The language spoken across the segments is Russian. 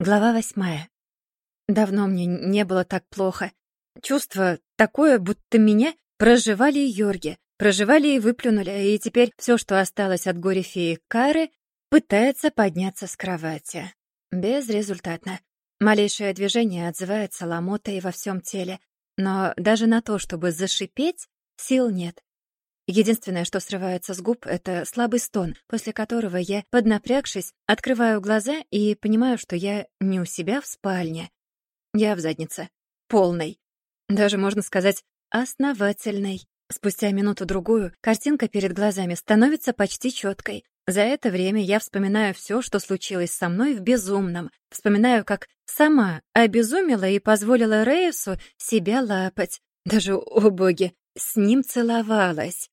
Глава восьмая. Давно мне не было так плохо. Чувство такое, будто меня проживали Йорги, проживали и выплюнули, и теперь все, что осталось от горе-феи Кары, пытается подняться с кровати. Безрезультатно. Малейшее движение отзывается ломотой во всем теле, но даже на то, чтобы зашипеть, сил нет. Единственное, что срывается с губ, это слабый стон, после которого я, поднапрягшись, открываю глаза и понимаю, что я не у себя в спальне. Я в заднице. Полной. Даже, можно сказать, основательной. Спустя минуту-другую картинка перед глазами становится почти четкой. За это время я вспоминаю все, что случилось со мной в безумном. Вспоминаю, как сама обезумела и позволила Рейсу себя лапать. Даже, о боги, с ним целовалась.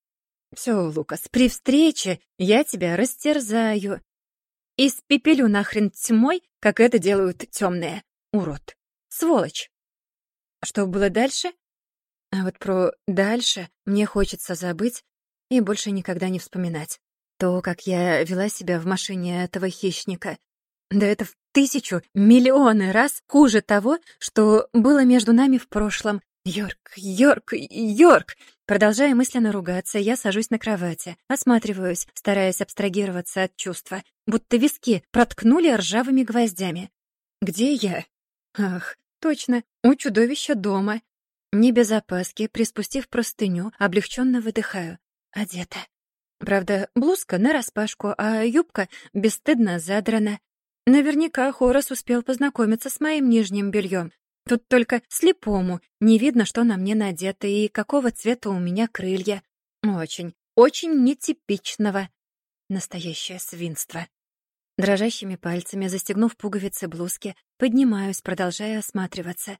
Все, Лукас, при встрече я тебя растерзаю. Испепелю нахрен тьмой, как это делают темные. Урод. Сволочь. Что было дальше? А вот про «дальше» мне хочется забыть и больше никогда не вспоминать. То, как я вела себя в машине этого хищника. Да это в тысячу, миллионы раз хуже того, что было между нами в прошлом. Йорк, Йорк, Йорк! Продолжая мысленно ругаться, я сажусь на кровати, осматриваюсь, стараясь абстрагироваться от чувства, будто виски проткнули ржавыми гвоздями. Где я? Ах, точно, у чудовища дома. Не без опаски, приспустив простыню, облегченно выдыхаю. Одета. Правда, блузка нараспашку, а юбка бесстыдно задрана. Наверняка Хорас успел познакомиться с моим нижним бельем, Тут только слепому не видно, что на мне надето и какого цвета у меня крылья. Очень, очень нетипичного. Настоящее свинство. Дрожащими пальцами, застегнув пуговицы блузки, поднимаюсь, продолжая осматриваться.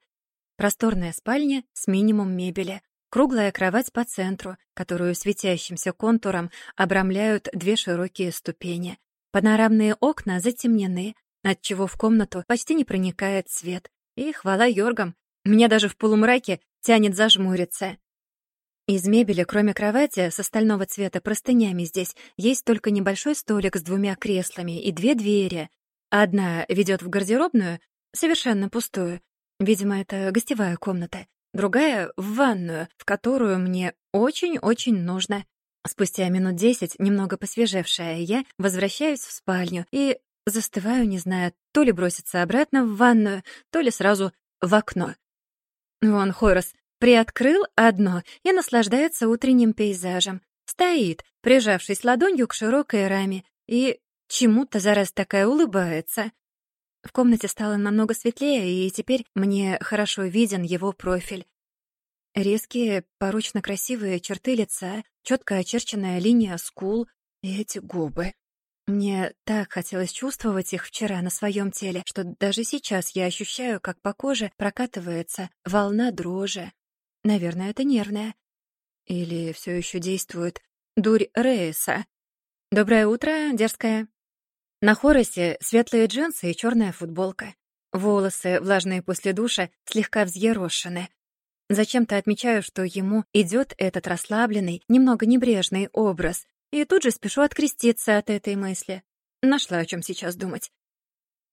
Просторная спальня с минимум мебели. Круглая кровать по центру, которую светящимся контуром обрамляют две широкие ступени. Панорамные окна затемнены, отчего в комнату почти не проникает свет. И хвала Йоргам, меня даже в полумраке тянет зажмуриться. Из мебели, кроме кровати с остального цвета простынями здесь, есть только небольшой столик с двумя креслами и две двери. Одна ведет в гардеробную, совершенно пустую. Видимо, это гостевая комната. Другая — в ванную, в которую мне очень-очень нужно. Спустя минут десять, немного посвежевшая, я возвращаюсь в спальню и Застываю, не зная, то ли броситься обратно в ванную, то ли сразу в окно. Вон Хорос приоткрыл одно и наслаждается утренним пейзажем. Стоит, прижавшись ладонью к широкой раме, и чему-то зараз такая улыбается. В комнате стало намного светлее, и теперь мне хорошо виден его профиль. Резкие, порочно красивые черты лица, четко очерченная линия скул и эти губы. Мне так хотелось чувствовать их вчера на своем теле, что даже сейчас я ощущаю, как по коже прокатывается волна дрожи. Наверное, это нервная. Или все еще действует дурь Рейса. «Доброе утро, дерзкая». На Хоросе светлые джинсы и черная футболка. Волосы, влажные после душа, слегка взъерошены. Зачем-то отмечаю, что ему идет этот расслабленный, немного небрежный образ, и тут же спешу откреститься от этой мысли. Нашла о чем сейчас думать.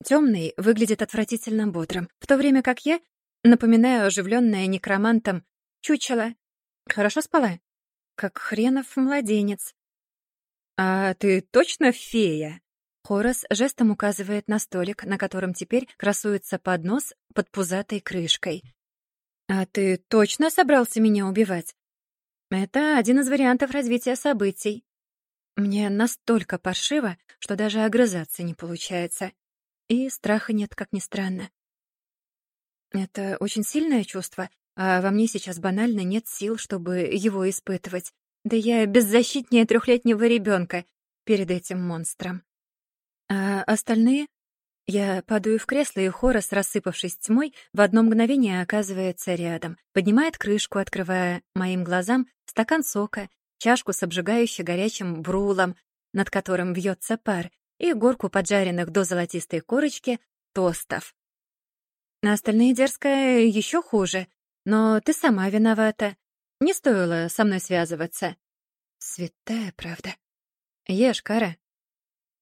Темный выглядит отвратительно бодрым, в то время как я напоминаю оживленная некромантом чучело. Хорошо спала? Как хренов младенец. «А ты точно фея?» Хорас жестом указывает на столик, на котором теперь красуется поднос под пузатой крышкой. «А ты точно собрался меня убивать?» «Это один из вариантов развития событий. Мне настолько паршиво, что даже огрызаться не получается. И страха нет, как ни странно. Это очень сильное чувство, а во мне сейчас банально нет сил, чтобы его испытывать. Да я беззащитнее трехлетнего ребенка перед этим монстром. А остальные? Я падаю в кресло, и Хорос, рассыпавшись тьмой, в одно мгновение оказывается рядом, поднимает крышку, открывая моим глазам стакан сока чашку с обжигающе горячим брулом, над которым вьется пар, и горку поджаренных до золотистой корочки тостов. На остальные дерзкая еще хуже, но ты сама виновата. Не стоило со мной связываться. Святая правда. Ешь, Кара.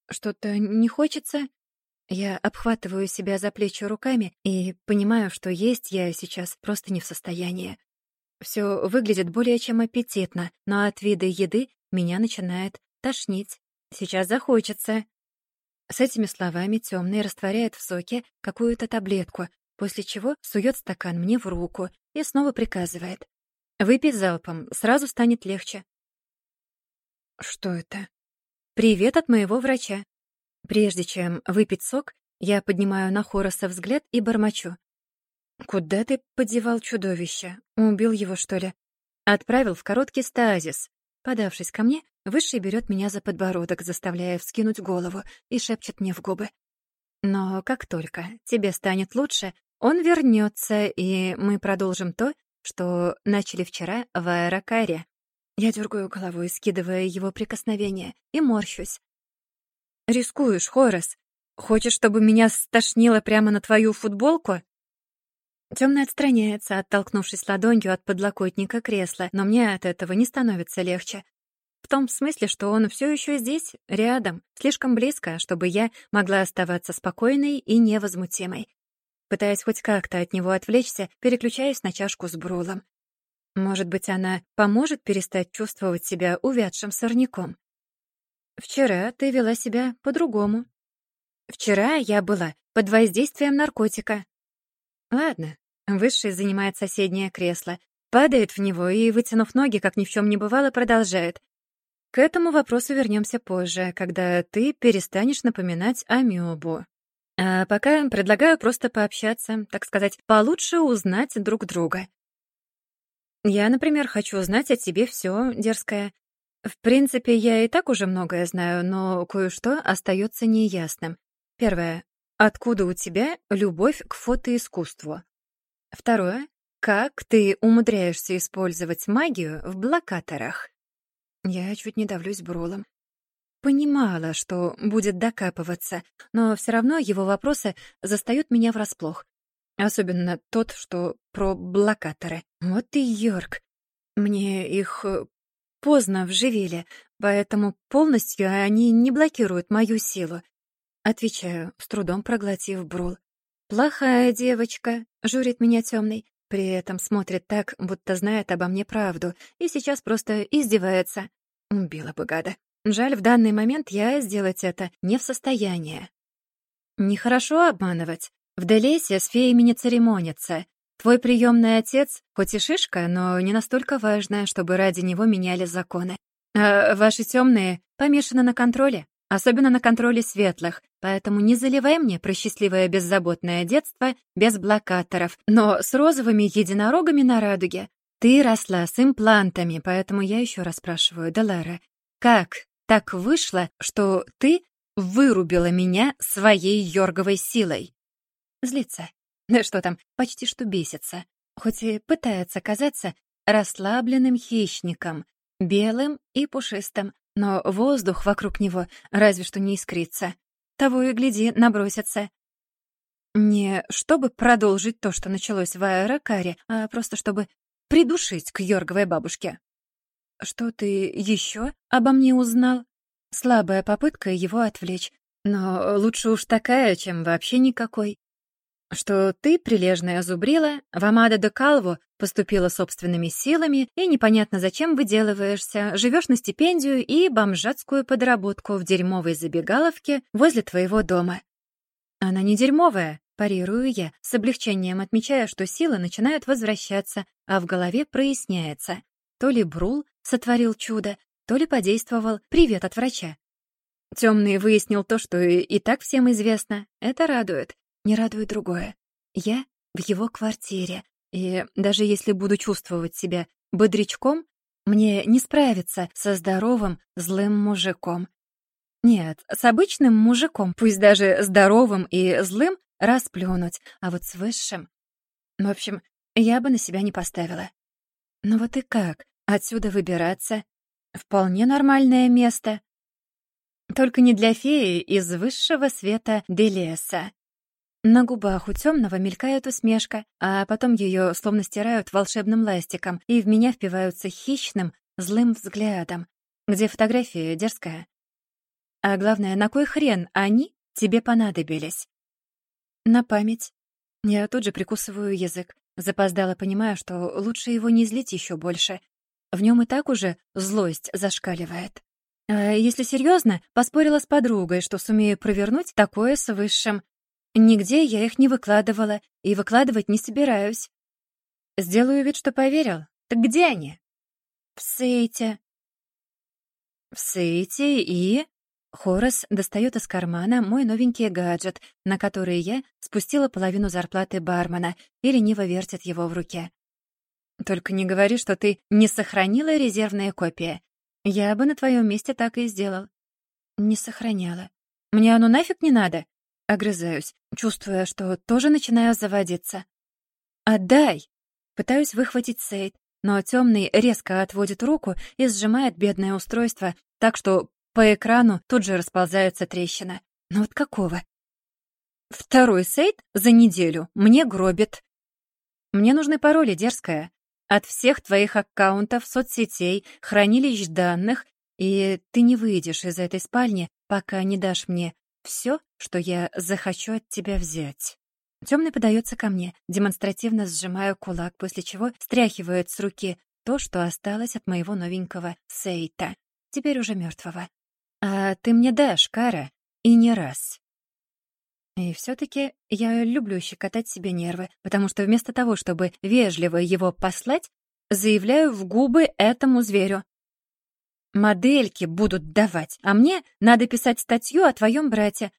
Что-то не хочется? Я обхватываю себя за плечи руками и понимаю, что есть я сейчас просто не в состоянии. Все выглядит более чем аппетитно, но от вида еды меня начинает тошнить. Сейчас захочется. С этими словами темный растворяет в соке какую-то таблетку, после чего сует стакан мне в руку и снова приказывает. «Выпей залпом, сразу станет легче». Что это? Привет от моего врача. Прежде чем выпить сок, я поднимаю на Хороса взгляд и бормочу. «Куда ты подевал чудовище? Убил его, что ли?» Отправил в короткий стазис. Подавшись ко мне, Высший берет меня за подбородок, заставляя вскинуть голову, и шепчет мне в губы. «Но как только тебе станет лучше, он вернется, и мы продолжим то, что начали вчера в аэрокаре». Я дергаю головой, скидывая его прикосновение, и морщусь. «Рискуешь, Хорас? Хочешь, чтобы меня стошнило прямо на твою футболку?» Темный отстраняется, оттолкнувшись ладонью от подлокотника кресла, но мне от этого не становится легче. В том смысле, что он все еще здесь, рядом, слишком близко, чтобы я могла оставаться спокойной и невозмутимой. Пытаясь хоть как-то от него отвлечься, переключаюсь на чашку с брулом. Может быть, она поможет перестать чувствовать себя увядшим сорняком. Вчера ты вела себя по-другому. Вчера я была под воздействием наркотика. Ладно, Высший занимает соседнее кресло, падает в него и, вытянув ноги, как ни в чем не бывало, продолжает. К этому вопросу вернемся позже, когда ты перестанешь напоминать амебу. А пока предлагаю просто пообщаться, так сказать, получше узнать друг друга. Я, например, хочу узнать о тебе все, дерзкая. В принципе, я и так уже многое знаю, но кое-что остается неясным. Первое. Откуда у тебя любовь к фотоискусству? Второе. Как ты умудряешься использовать магию в блокаторах? Я чуть не давлюсь бролом. Понимала, что будет докапываться, но все равно его вопросы застают меня врасплох. Особенно тот, что про блокаторы. Вот и Йорк. Мне их э, поздно вживили, поэтому полностью они не блокируют мою силу. Отвечаю, с трудом проглотив брул. «Плохая девочка», — журит меня темный. При этом смотрит так, будто знает обо мне правду, и сейчас просто издевается. Убила бы гада. Жаль, в данный момент я сделать это не в состоянии. Нехорошо обманывать. В Делесе с феями не церемонятся. Твой приемный отец, хоть и шишка, но не настолько важная, чтобы ради него меняли законы. А ваши темные помешаны на контроле, особенно на контроле светлых, поэтому не заливай мне про счастливое беззаботное детство без блокаторов, но с розовыми единорогами на радуге. Ты росла с имплантами, поэтому я еще раз спрашиваю, Далара, как так вышло, что ты вырубила меня своей йорговой силой? Злится. Да что там, почти что бесится. Хоть и пытается казаться расслабленным хищником, белым и пушистым, но воздух вокруг него разве что не искрится. Того и гляди, набросится. Не чтобы продолжить то, что началось в аэрокаре, а просто чтобы придушить к Йорговой бабушке. Что ты еще обо мне узнал? Слабая попытка его отвлечь, но лучше уж такая, чем вообще никакой. Что ты, прилежная зубрила, в Амада де Калво поступила собственными силами и непонятно зачем выделываешься, живешь на стипендию и бомжатскую подработку в дерьмовой забегаловке возле твоего дома. Она не дерьмовая, парирую я, с облегчением отмечая, что силы начинают возвращаться, а в голове проясняется. То ли Брул сотворил чудо, то ли подействовал привет от врача. Темный выяснил то, что и так всем известно. Это радует. Не радует другое. Я в его квартире, и даже если буду чувствовать себя бодрячком, мне не справиться со здоровым, злым мужиком. Нет, с обычным мужиком, пусть даже здоровым и злым, расплюнуть, а вот с высшим... В общем, я бы на себя не поставила. Но вот и как отсюда выбираться? Вполне нормальное место. Только не для феи из высшего света Делеса. На губах у темного мелькает усмешка, а потом ее словно стирают волшебным ластиком и в меня впиваются хищным, злым взглядом. Где фотография дерзкая? А главное, на кой хрен они тебе понадобились?» «На память». Я тут же прикусываю язык. Запоздало понимаю, что лучше его не злить еще больше. В нем и так уже злость зашкаливает. А если серьезно, поспорила с подругой, что сумею провернуть такое с высшим. Нигде я их не выкладывала и выкладывать не собираюсь. Сделаю вид, что поверил. Так где они? В сейте. В сейте и... Хорас достает из кармана мой новенький гаджет, на который я спустила половину зарплаты бармена и лениво вертит его в руке. «Только не говори, что ты не сохранила резервные копии. Я бы на твоем месте так и сделал». «Не сохраняла. Мне оно нафиг не надо?» Огрызаюсь, чувствуя, что тоже начинаю заводиться. «Отдай!» Пытаюсь выхватить Сейд, но темный резко отводит руку и сжимает бедное устройство так, что по экрану тут же расползается трещина. Но вот какого? Второй сейт за неделю мне гробит. Мне нужны пароли, дерзкая. От всех твоих аккаунтов, соцсетей, хранилищ данных, и ты не выйдешь из этой спальни, пока не дашь мне все, что я захочу от тебя взять. Темный подается ко мне, демонстративно сжимая кулак, после чего стряхивает с руки то, что осталось от моего новенького сейта, теперь уже мертвого. «А ты мне дашь, Кара, и не раз». И все-таки я люблю щекотать себе нервы, потому что вместо того, чтобы вежливо его послать, заявляю в губы этому зверю. Модельки будут давать, а мне надо писать статью о твоем брате.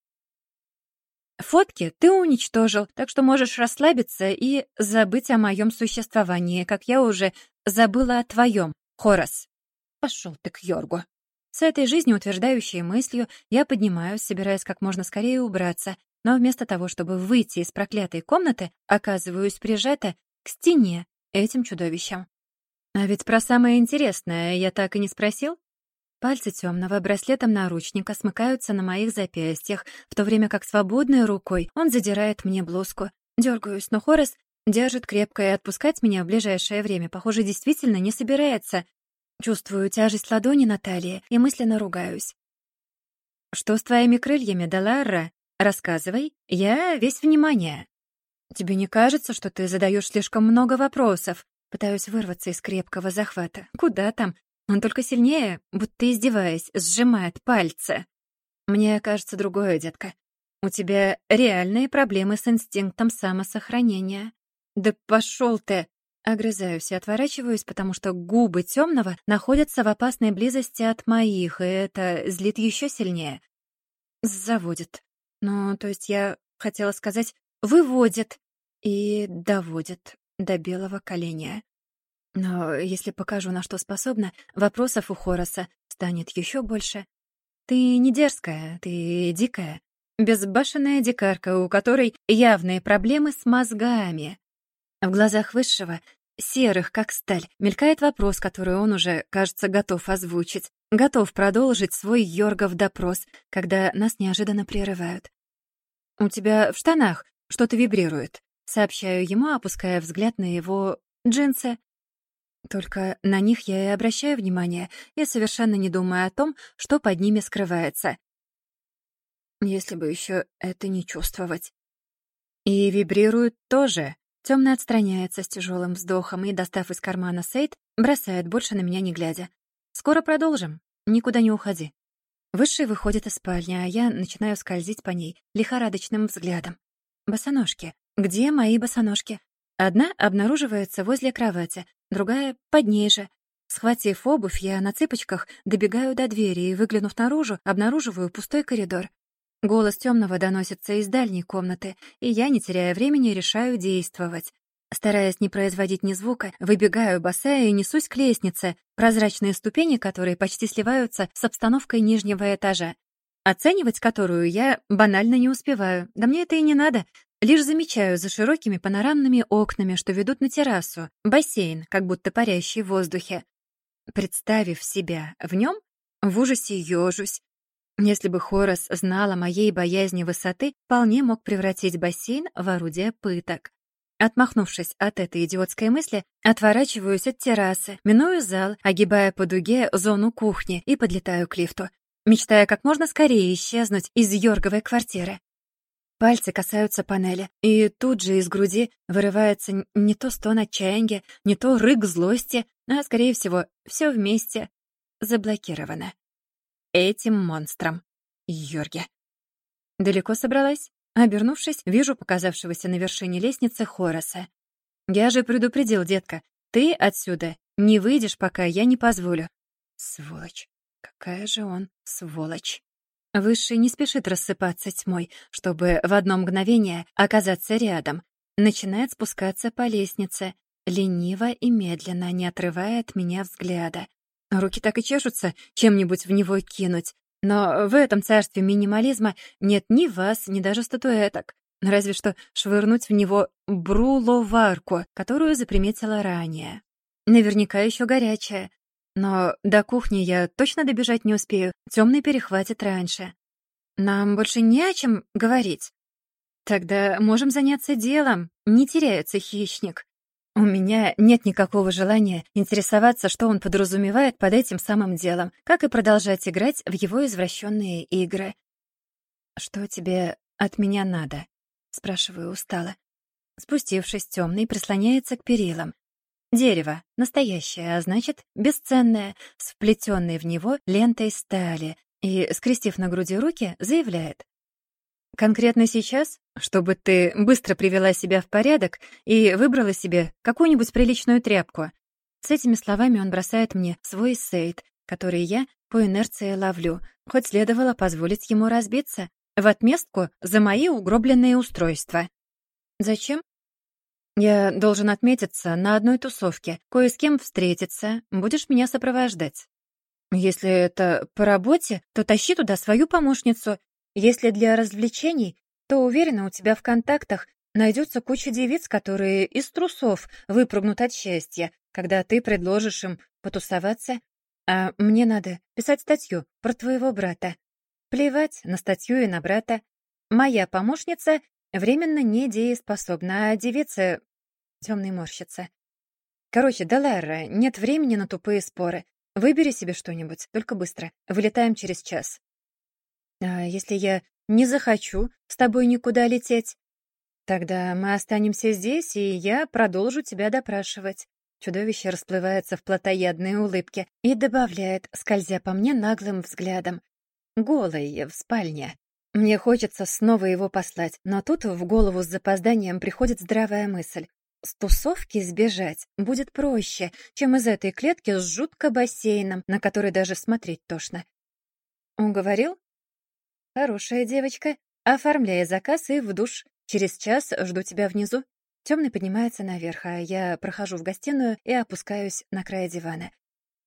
Фотки ты уничтожил, так что можешь расслабиться и забыть о моем существовании, как я уже забыла о твоем, Хорас. Пошел ты к Йоргу. С этой жизнеутверждающей мыслью я поднимаюсь, собираясь как можно скорее убраться, но вместо того, чтобы выйти из проклятой комнаты, оказываюсь прижата к стене этим чудовищем. А ведь про самое интересное я так и не спросил. Пальцы темного браслетом наручника смыкаются на моих запястьях, в то время как свободной рукой он задирает мне блузку. Дергаюсь, но Хорас держит крепко и отпускать меня в ближайшее время, похоже, действительно не собирается. Чувствую тяжесть ладони на талии и мысленно ругаюсь. «Что с твоими крыльями, Даларра? Рассказывай, я весь внимание». «Тебе не кажется, что ты задаешь слишком много вопросов?» Пытаюсь вырваться из крепкого захвата. «Куда там? Он только сильнее, будто издеваясь, сжимает пальцы. Мне кажется другое, детка. У тебя реальные проблемы с инстинктом самосохранения. Да пошел ты! Огрызаюсь и отворачиваюсь, потому что губы темного находятся в опасной близости от моих, и это злит еще сильнее. Заводит. Ну, то есть я хотела сказать «выводит» и доводит до белого коленя. Но если покажу, на что способна, вопросов у Хороса станет еще больше. Ты не дерзкая, ты дикая. Безбашенная дикарка, у которой явные проблемы с мозгами. В глазах Высшего, серых, как сталь, мелькает вопрос, который он уже, кажется, готов озвучить. Готов продолжить свой Йоргов допрос, когда нас неожиданно прерывают. «У тебя в штанах что-то вибрирует», — сообщаю ему, опуская взгляд на его джинсы. Только на них я и обращаю внимание, и совершенно не думая о том, что под ними скрывается. Если бы еще это не чувствовать. И вибрирует тоже. Темный отстраняется с тяжелым вздохом и, достав из кармана сейт, бросает больше на меня не глядя. «Скоро продолжим. Никуда не уходи». Высший выходит из спальни, а я начинаю скользить по ней лихорадочным взглядом. Босоножки. Где мои босоножки? Одна обнаруживается возле кровати, другая — под ней же. Схватив обувь, я на цыпочках добегаю до двери и, выглянув наружу, обнаруживаю пустой коридор. Голос темного доносится из дальней комнаты, и я, не теряя времени, решаю действовать. Стараясь не производить ни звука, выбегаю босая и несусь к лестнице, прозрачные ступени которой почти сливаются с обстановкой нижнего этажа. Оценивать которую я банально не успеваю. Да мне это и не надо. Лишь замечаю за широкими панорамными окнами, что ведут на террасу, бассейн, как будто парящий в воздухе. Представив себя в нем, в ужасе ёжусь, если бы Хорас знал о моей боязни высоты, вполне мог превратить бассейн в орудие пыток. Отмахнувшись от этой идиотской мысли, отворачиваюсь от террасы, миную зал, огибая по дуге зону кухни и подлетаю к лифту. мечтая как можно скорее исчезнуть из Йорговой квартиры. Пальцы касаются панели, и тут же из груди вырывается не то стон отчаяния, не то рык злости, а, скорее всего, все вместе заблокировано. Этим монстром. Йорги. Далеко собралась? Обернувшись, вижу показавшегося на вершине лестницы Хораса. «Я же предупредил, детка, ты отсюда не выйдешь, пока я не позволю». Сволочь. Какая же он сволочь. Высший не спешит рассыпаться тьмой, чтобы в одно мгновение оказаться рядом. Начинает спускаться по лестнице, лениво и медленно, не отрывая от меня взгляда. Руки так и чешутся чем-нибудь в него кинуть, но в этом царстве минимализма нет ни вас, ни даже статуэток. Разве что швырнуть в него бруловарку, которую заприметила ранее. Наверняка еще горячая. Но до кухни я точно добежать не успею. Темный перехватит раньше. Нам больше не о чем говорить. Тогда можем заняться делом. Не теряется хищник. У меня нет никакого желания интересоваться, что он подразумевает под этим самым делом, как и продолжать играть в его извращенные игры. «Что тебе от меня надо?» — спрашиваю устало. Спустившись, темный прислоняется к перилам. Дерево, настоящее, а значит, бесценное, с вплетенной в него лентой стали, и, скрестив на груди руки, заявляет. Конкретно сейчас, чтобы ты быстро привела себя в порядок и выбрала себе какую-нибудь приличную тряпку. С этими словами он бросает мне свой сейт, который я по инерции ловлю, хоть следовало позволить ему разбиться, в отместку за мои угробленные устройства. Зачем? Я должен отметиться на одной тусовке, кое с кем встретиться, будешь меня сопровождать. Если это по работе, то тащи туда свою помощницу если для развлечений, то уверена, у тебя в контактах найдется куча девиц, которые из трусов выпрыгнут от счастья, когда ты предложишь им потусоваться. А мне надо писать статью про твоего брата. Плевать на статью и на брата. Моя помощница временно недееспособна, а девица... Темный морщится. Короче, Далайра, нет времени на тупые споры. Выбери себе что-нибудь, только быстро. Вылетаем через час. А если я не захочу с тобой никуда лететь? Тогда мы останемся здесь, и я продолжу тебя допрашивать. Чудовище расплывается в плотоядной улыбке и добавляет, скользя по мне наглым взглядом. Голый, в спальне. Мне хочется снова его послать, но тут в голову с запозданием приходит здравая мысль. С тусовки сбежать будет проще, чем из этой клетки с жутко бассейном, на который даже смотреть тошно. Уговорил? «Хорошая девочка. Оформляй заказ и в душ. Через час жду тебя внизу». Темный поднимается наверх, а я прохожу в гостиную и опускаюсь на край дивана.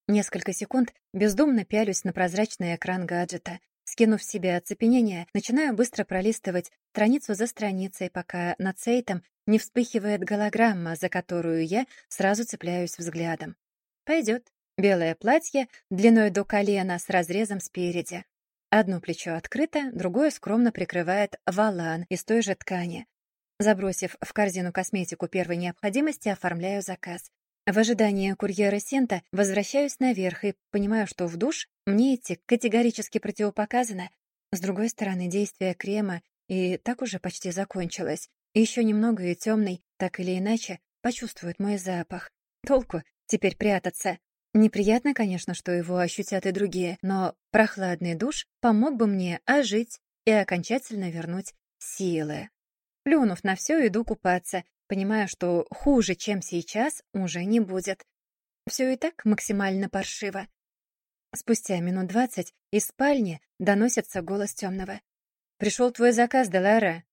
Несколько секунд бездумно пялюсь на прозрачный экран гаджета. Скинув с себя оцепенение, начинаю быстро пролистывать страницу за страницей, пока над сейтом не вспыхивает голограмма, за которую я сразу цепляюсь взглядом. Пойдет. Белое платье длиной до колена с разрезом спереди. Одно плечо открыто, другое скромно прикрывает валан из той же ткани. Забросив в корзину косметику первой необходимости, оформляю заказ. В ожидании курьера Сента возвращаюсь наверх и понимаю, что в душ мне идти категорически противопоказано. С другой стороны, действие крема и так уже почти закончилось. Еще немного и темный, так или иначе, почувствует мой запах. Толку теперь прятаться. Неприятно, конечно, что его ощутят и другие, но прохладный душ помог бы мне ожить и окончательно вернуть силы. Плюнув на все, иду купаться, понимая, что хуже, чем сейчас, уже не будет. Все и так максимально паршиво. Спустя минут двадцать из спальни доносится голос темного. «Пришел твой заказ, Делара.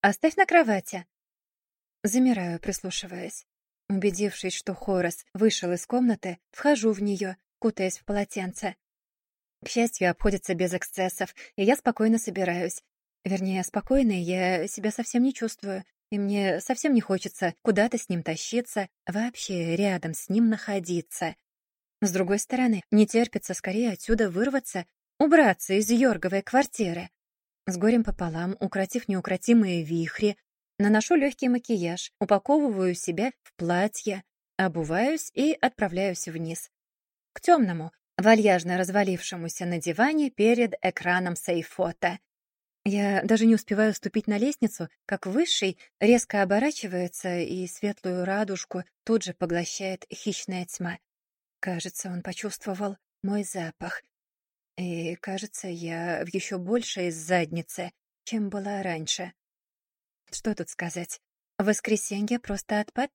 Оставь на кровати». Замираю, прислушиваясь. Убедившись, что Хорас вышел из комнаты, вхожу в нее, кутаясь в полотенце. К счастью, обходится без эксцессов, и я спокойно собираюсь. Вернее, спокойной я себя совсем не чувствую, и мне совсем не хочется куда-то с ним тащиться, вообще рядом с ним находиться. С другой стороны, не терпится скорее отсюда вырваться, убраться из Йорговой квартиры. С горем пополам, укротив неукротимые вихри, Наношу легкий макияж, упаковываю себя в платье, обуваюсь и отправляюсь вниз. К темному, вальяжно развалившемуся на диване перед экраном сейфота. Я даже не успеваю ступить на лестницу, как Высший резко оборачивается, и светлую радужку тут же поглощает хищная тьма. Кажется, он почувствовал мой запах. И, кажется, я в еще большей заднице, чем была раньше. Что тут сказать? Воскресенье просто отпад?